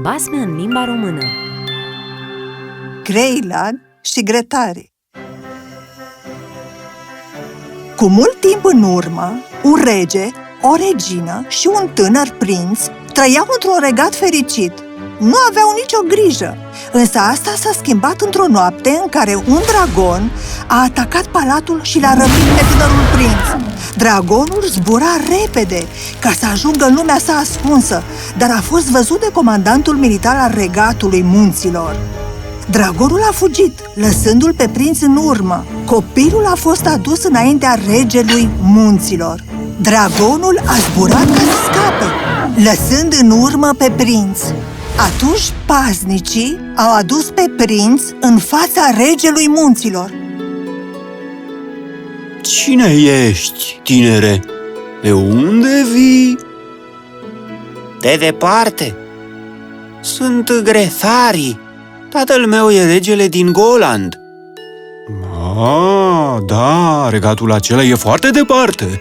Basme în limba română Greilag și Gretari Cu mult timp în urmă, un rege, o regină și un tânăr prinț trăiau într-un regat fericit. Nu aveau nicio grijă, însă asta s-a schimbat într-o noapte în care un dragon a atacat palatul și l-a răpit pe tânărul prinț. Dragonul zbura repede ca să ajungă în lumea sa ascunsă, dar a fost văzut de comandantul militar al regatului munților. Dragonul a fugit, lăsându-l pe prinț în urmă. Copilul a fost adus înaintea regelui munților. Dragonul a zburat ca să scape, lăsând în urmă pe prinț. Atunci paznicii au adus pe prinț în fața regelui munților. Cine ești, tinere? De unde vii? De departe. Sunt Grethari. Tatăl meu e regele din Goland. Ah, da, regatul acela e foarte departe.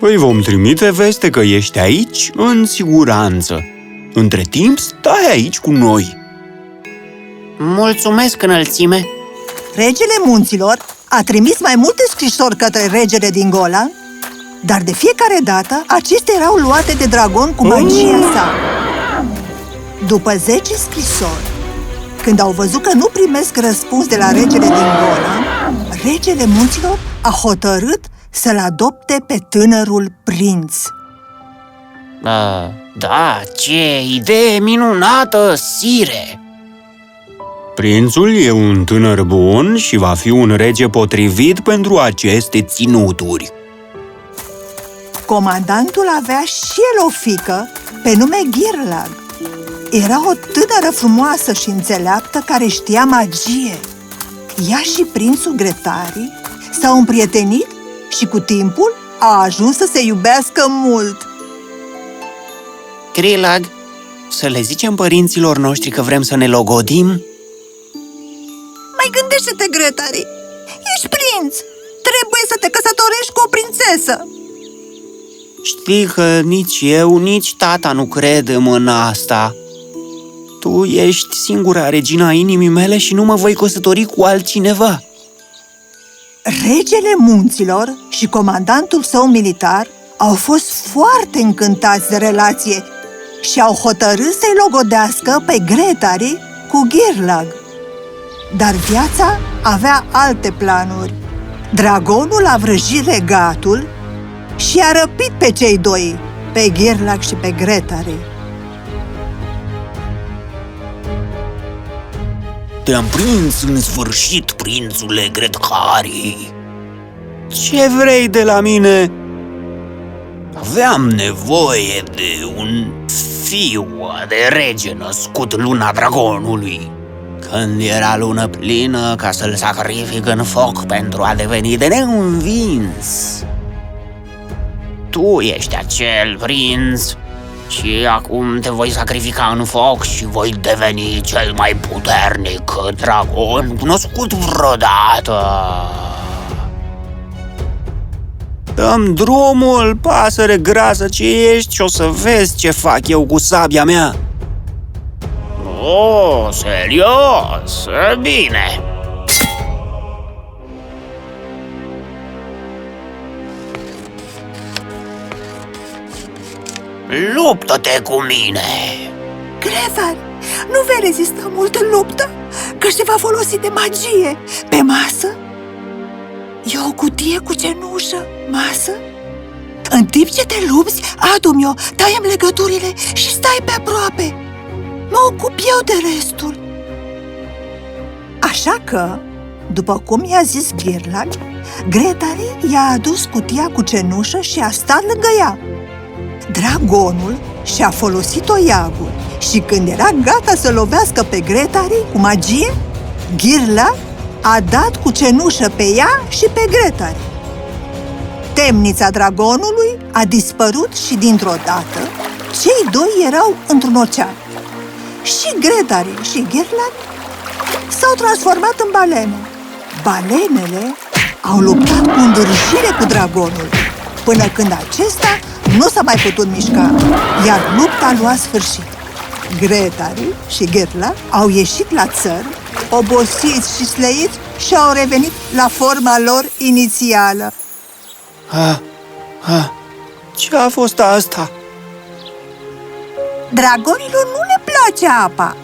Păi vom trimite veste că ești aici în siguranță. Între timp, stai aici cu noi. Mulțumesc, înălțime. Regele munților a trimis mai multe scrisori către regele din Golan, dar de fiecare dată acestea erau luate de dragon cu magia sa. După 10 scrisori, când au văzut că nu primesc răspuns de la regele din Golan, regele munților a hotărât să-l adopte pe tânărul prinț. Uh, da, ce idee minunată, sire! Prințul e un tânăr bun și va fi un rege potrivit pentru aceste ținuturi. Comandantul avea și el o fică pe nume Girlag. Era o tânără frumoasă și înțeleaptă care știa magie. Ea și prințul Gretari s-au împrietenit și cu timpul a ajuns să se iubească mult. Grilag, să le zicem părinților noștri că vrem să ne logodim? Mai gândește-te, Gretari! Ești prinț! Trebuie să te căsătorești cu o prințesă! Știi că nici eu, nici tata nu credem în asta. Tu ești singura regina inimii mele și nu mă voi căsători cu altcineva. Regele munților și comandantul său militar au fost foarte încântați de relație și au hotărât să-i logodească pe Gretari cu Girlag. Dar viața avea alte planuri. Dragonul a vrăjit regatul și a răpit pe cei doi, pe Girlag și pe Gretari. Te-am prins în sfârșit, prințule Gretcari. Ce vrei de la mine? Aveam nevoie de un fiu de rege născut luna dragonului. Când era lună plină ca să-l sacrific în foc pentru a deveni de neînvins. Tu ești acel prinț și acum te voi sacrifica în foc și voi deveni cel mai puternic dragon cunoscut vreodată. Dăm drumul, pasăre grasă ce ești și o să vezi ce fac eu cu sabia mea. Oh, serios? Bine. Luptă-te cu mine! Gretar, nu vei rezista mult în luptă, că se va folosi de magie. Pe masă e o cutie cu cenușă, masă. În timp ce te lupți, adu-mi-o, taiem legăturile și stai pe aproape. Mă ocup eu de restul. Așa că, după cum i-a zis Ghirlag, Gretari i-a adus cutia cu cenușă și a stat lângă ea. Dragonul și-a folosit oiagul și când era gata să lovească pe Gretari cu magie, Ghirla a dat cu cenușă pe ea și pe Gretari. Temnița dragonului a dispărut și dintr-o dată cei doi erau într-un ocean. Și Gretari și Ghirlan s-au transformat în balene. Balenele au luptat cu îndârjire cu dragonul, până când acesta nu s-a mai putut mișca, iar lupta a luat sfârșit. Gretari și Gerla au ieșit la țăr, obosiți și slăiți și au revenit la forma lor inițială. Ha, ha, ce a fost asta? Dragonilor nu le place apa.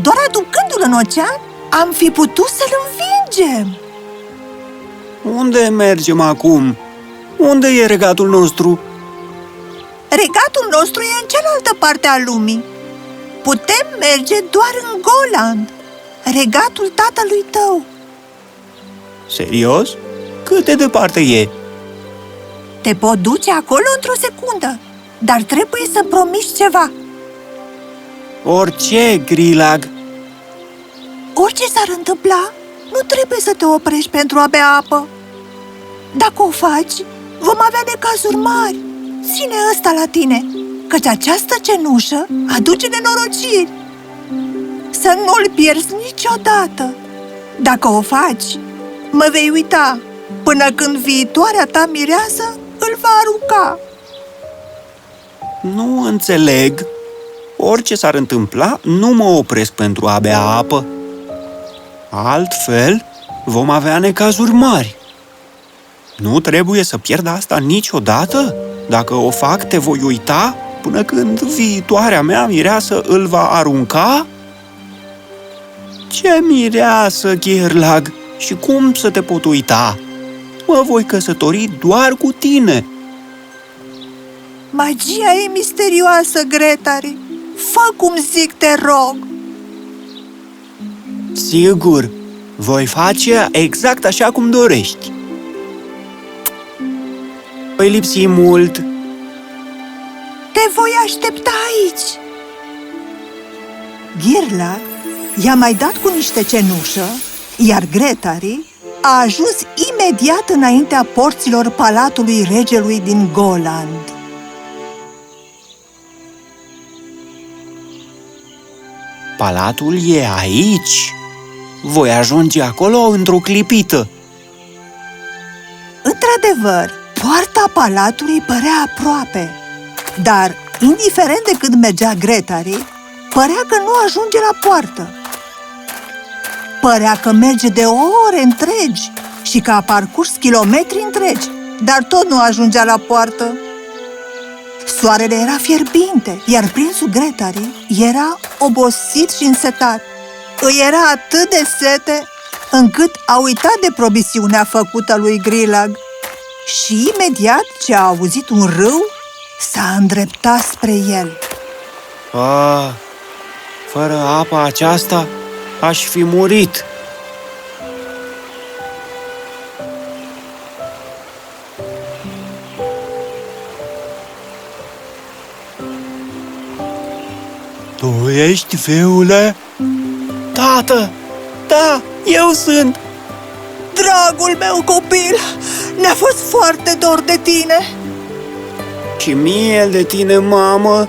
Doar aducându-l în ocean, am fi putut să-l învingem. Unde mergem acum? Unde e regatul nostru? Regatul nostru e în cealaltă parte a lumii. Putem merge doar în Goland, regatul tatălui tău. Serios? Cât de departe e? Te pot duce acolo într-o secundă, dar trebuie să promiși ceva. Orice, Grilag. Orice s-ar întâmpla, nu trebuie să te oprești pentru a bea apă. Dacă o faci, vom avea necazuri mari. Ține ăsta la tine, căci această cenușă aduce nenorociri. Să nu-l pierzi niciodată. Dacă o faci, mă vei uita până când viitoarea ta mireasă îl va arunca. Nu înțeleg. Orice s-ar întâmpla, nu mă opresc pentru a bea apă. Altfel, vom avea necazuri mari. Nu trebuie să pierd asta niciodată? Dacă o fac, te voi uita până când viitoarea mea mireasă îl va arunca? Ce mireasă, Gherlag! Și cum să te pot uita? Mă voi căsători doar cu tine. Magia e misterioasă, Gretari. Fă cum zic, te rog. Sigur, voi face exact așa cum dorești. Voi lipsi mult. Te voi aștepta aici. Ghirla i-a mai dat cu niște cenușă, iar Gretari a ajuns imediat înaintea porților palatului regelui din Goland. Palatul e aici. Voi ajunge acolo într-o clipită. Într-adevăr, poarta palatului părea aproape, dar, indiferent de cât mergea Gretari, părea că nu ajunge la poartă. Părea că merge de ore întregi și că a parcurs kilometri întregi, dar tot nu ajungea la poartă. Soarele era fierbinte, iar prințul Gretari era obosit și însetat. Îi era atât de sete încât a uitat de promisiunea făcută lui Grilag. Și imediat ce a auzit un râu, s-a îndreptat spre el. Ah, fără apa aceasta aș fi murit. Tu ești fiule? Tată! Da, eu sunt! Dragul meu copil, ne-a fost foarte dor de tine. Și mie de tine, mamă!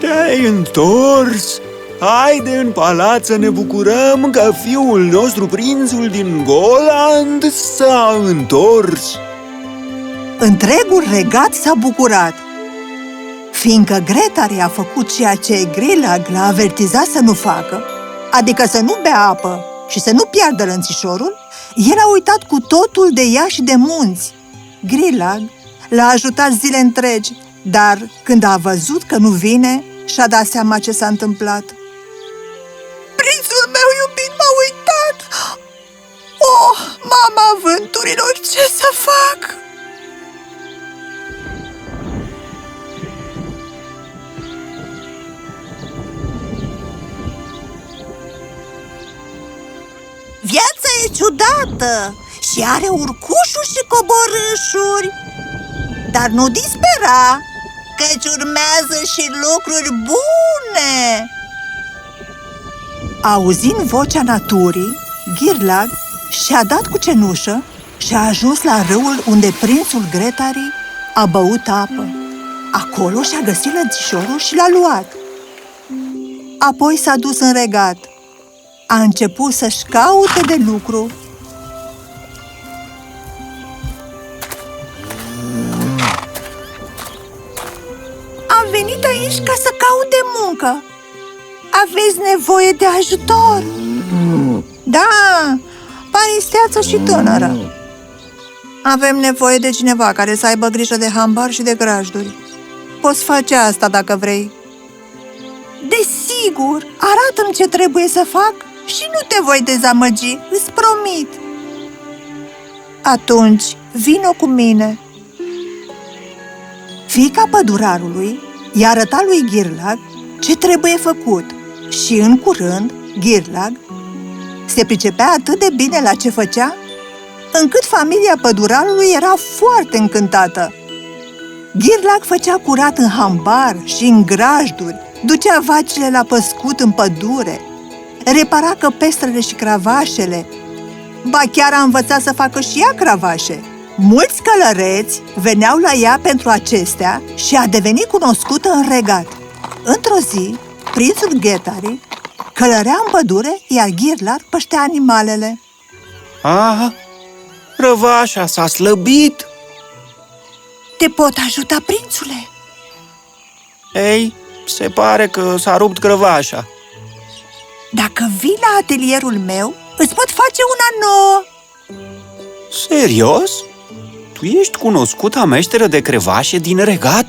Te-ai întors! Haide în palat să ne bucurăm că fiul nostru, prințul din Goland, s-a întors! Întregul regat s-a bucurat. Fiindcă Gretari a făcut ceea ce Grilag l-a avertizat să nu facă, adică să nu bea apă și să nu piardă lănțișorul, el a uitat cu totul de ea și de munți. Grilag l-a ajutat zile întregi, dar când a văzut că nu vine, și-a dat seama ce s-a întâmplat. Prințul meu iubit m-a uitat! Oh, mama vânturilor, ce să fac? Viața e ciudată și are urcușuri și coborâșuri. Dar nu dispera, căci urmează și lucruri bune. Auzind vocea naturii, Ghirlag și-a dat cu cenușă și a ajuns la râul unde prințul Gretari a băut apă. Acolo și-a găsit lănțișorul și l-a luat. Apoi s-a dus în regat. A început să-și caute de lucru. Am venit aici ca să caut de săracă! Aveți nevoie de ajutor! Da, pare isteață și tânără. Avem nevoie de cineva care să aibă grijă de hambar și de grajduri. Poți face asta dacă vrei. Desigur, arată-mi ce trebuie să fac și nu te voi dezamăgi, îți promit. Atunci, vino cu mine. Fica pădurarului i-a arătat lui Ghirlag ce trebuie făcut și, în curând, Ghirlag se pricepea atât de bine la ce făcea, încât familia pădurarului era foarte încântată. Ghirlag făcea curat în hambar și în grajduri, ducea vacile la păscut în pădure, repara căpestrele și cravașele, ba chiar a învățat să facă și ea cravașe. Mulți călăreți veneau la ea pentru acestea și a devenit cunoscută în regat. Într-o zi, prințul Ghetari călărea în pădure, iar Ghirlar păștea animalele. Ah, răvașa s-a slăbit! Te pot ajuta, prințule? Ei, se pare că s-a rupt grăvașa. Dacă vii la atelierul meu, îți pot face una nouă. Serios? Tu ești cunoscuta meșteră de crevașe din regat?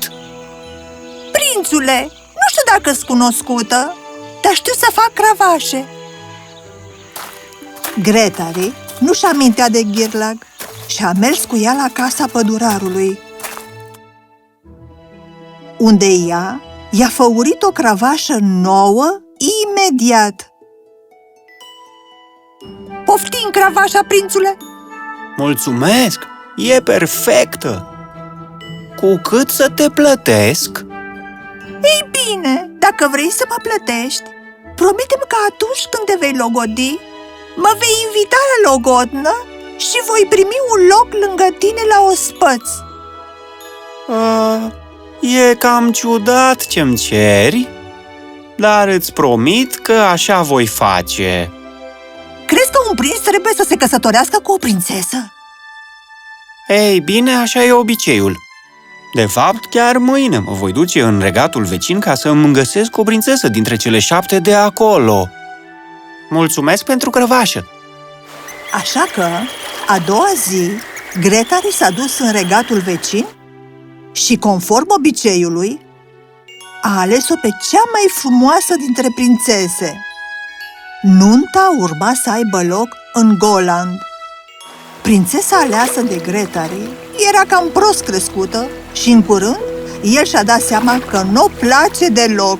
Prințule, nu știu dacă sunt cunoscută, dar știu să fac cravașe. Gretari nu-și amintea de Ghirlag și a mers cu ea la casa pădurarului, unde ea i-a făurit o cravașă nouă imediat. Poftim cravașa, prințule! Mulțumesc! E perfectă! Cu cât să te plătesc? Ei bine, dacă vrei să mă plătești, promite-mi că atunci când te vei logodi, mă vei invita la logodnă și voi primi un loc lângă tine la ospăț. A, e cam ciudat ce-mi ceri, dar îți promit că așa voi face. Crezi că un prinț trebuie să se căsătorească cu o prințesă? Ei bine, așa e obiceiul. De fapt, chiar mâine mă voi duce în regatul vecin ca să îmi găsesc o prințesă dintre cele șapte de acolo. Mulțumesc pentru crăvașă! Așa că, a doua zi, Gretari s-a dus în regatul vecin și, conform obiceiului, a ales-o pe cea mai frumoasă dintre prințese. Nunta urma să aibă loc în Goland. Prințesa aleasă de Gretari era cam prost crescută și, în curând, el și-a dat seama că nu place deloc.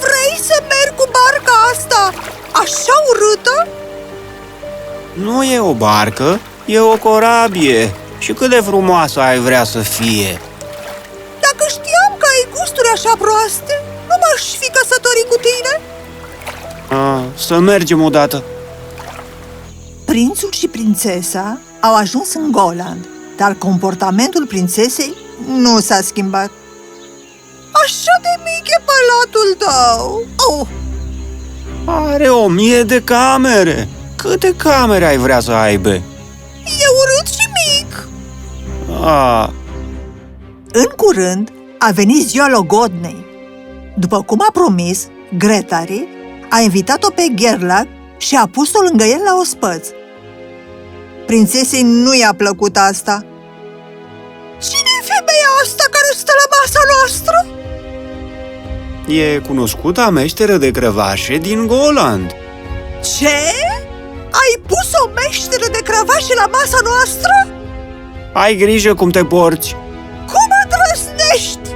Vrei să merg cu barca asta așa urâtă? Nu e o barcă, e o corabie. Și cât de frumoasă ai vrea să fie? Dacă știam că ai gusturi așa proaste, nu m-aș fi căsătorit cu tine. A, să mergem odată. Prințul și prințesa au ajuns în Goland, dar comportamentul prințesei nu s-a schimbat. Așa de mic e palatul tău! Oh, Are o mie de camere. Câte camere ai vrea să aibă? e urât și mic! A, În curând a venit ziua logodnei. După cum a promis, Gretari a invitat-o pe Gerlag și a pus-o lângă el la ospăț. Prințesei nu i-a plăcut asta. Cine e femeia asta care stă la masa noastră? e cunoscuta meșteră de crăvașe din Goland. Ce? Ai pus o meșteră de cravașe la masa noastră? Ai grijă cum te porți. Cum îndrăznești?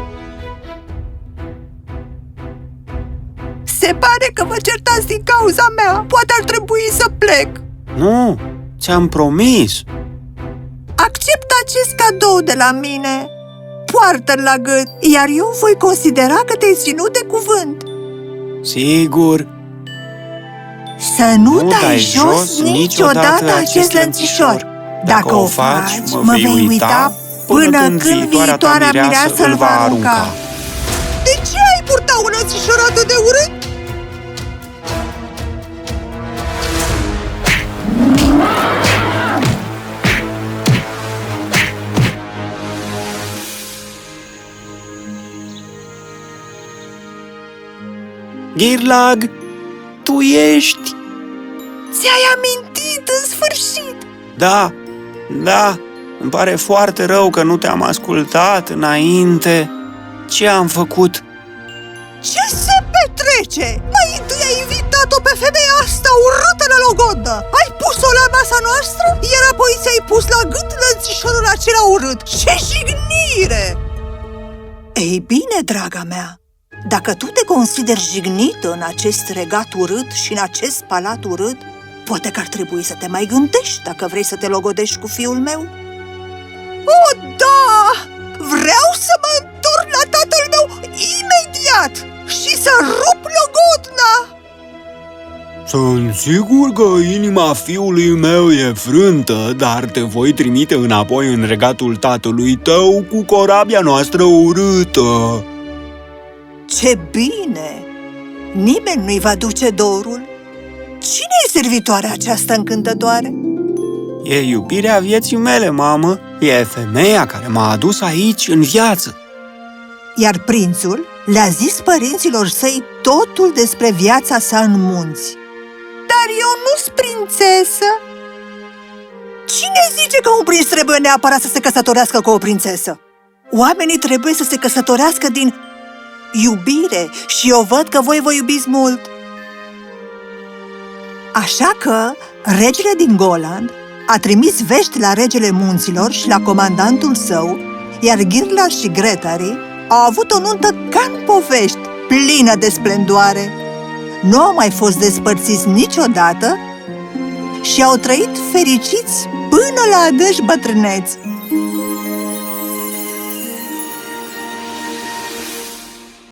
Se pare că vă certați din cauza mea. Poate ar trebui să plec. Nu, ți-am promis. Accept acest cadou de la mine. Poartă-l la gât, iar eu voi considera că te-ai ținut de cuvânt. Sigur, Să nu, dai jos niciodată acest lănțișor. Dacă o faci, mă vei uita până când viitoarea mireasă îl va arunca. De ce ai purta un lănțișor atât de urât? Ghirlag, tu ești? Ți-ai amintit în sfârșit! Da, da, îmi pare foarte rău că nu te-am ascultat înainte. Ce am făcut? Ce se petrece? Mai întâi ai invitat-o pe femeia asta urâtă la logodă Ai pus-o la masa noastră, iar apoi ți-ai pus la gât lănțișorul acela urât Ce jignire! Ei bine, draga mea, dacă tu te consideri jignită în acest regat urât și în acest palat urât Poate că ar trebui să te mai gândești dacă vrei să te logodești cu fiul meu O, da! Vreau să mă întorc la tatăl meu imediat și să rup logodna! Sunt sigur că inima fiului meu e frântă, dar te voi trimite înapoi în regatul tatălui tău cu corabia noastră urâtă. Ce bine! Nimeni nu-i va duce dorul. Cine e servitoarea aceasta încântătoare? E iubirea vieții mele, mamă. E femeia care m-a adus aici în viață. Iar prințul le-a zis părinților săi totul despre viața sa în munți. Dar eu nu sunt prințesă! Cine zice că un prinț trebuie neapărat să se căsătorească cu o prințesă? Oamenii trebuie să se căsătorească din iubire și eu văd că voi vă iubiți mult. Așa că regele din Goland a trimis vești la regele munților și la comandantul său, iar Ghirla și Gretari au avut o nuntă ca în povești, plină de splendoare. Nu au mai fost despărțiți niciodată și au trăit fericiți până la adânci bătrâneți.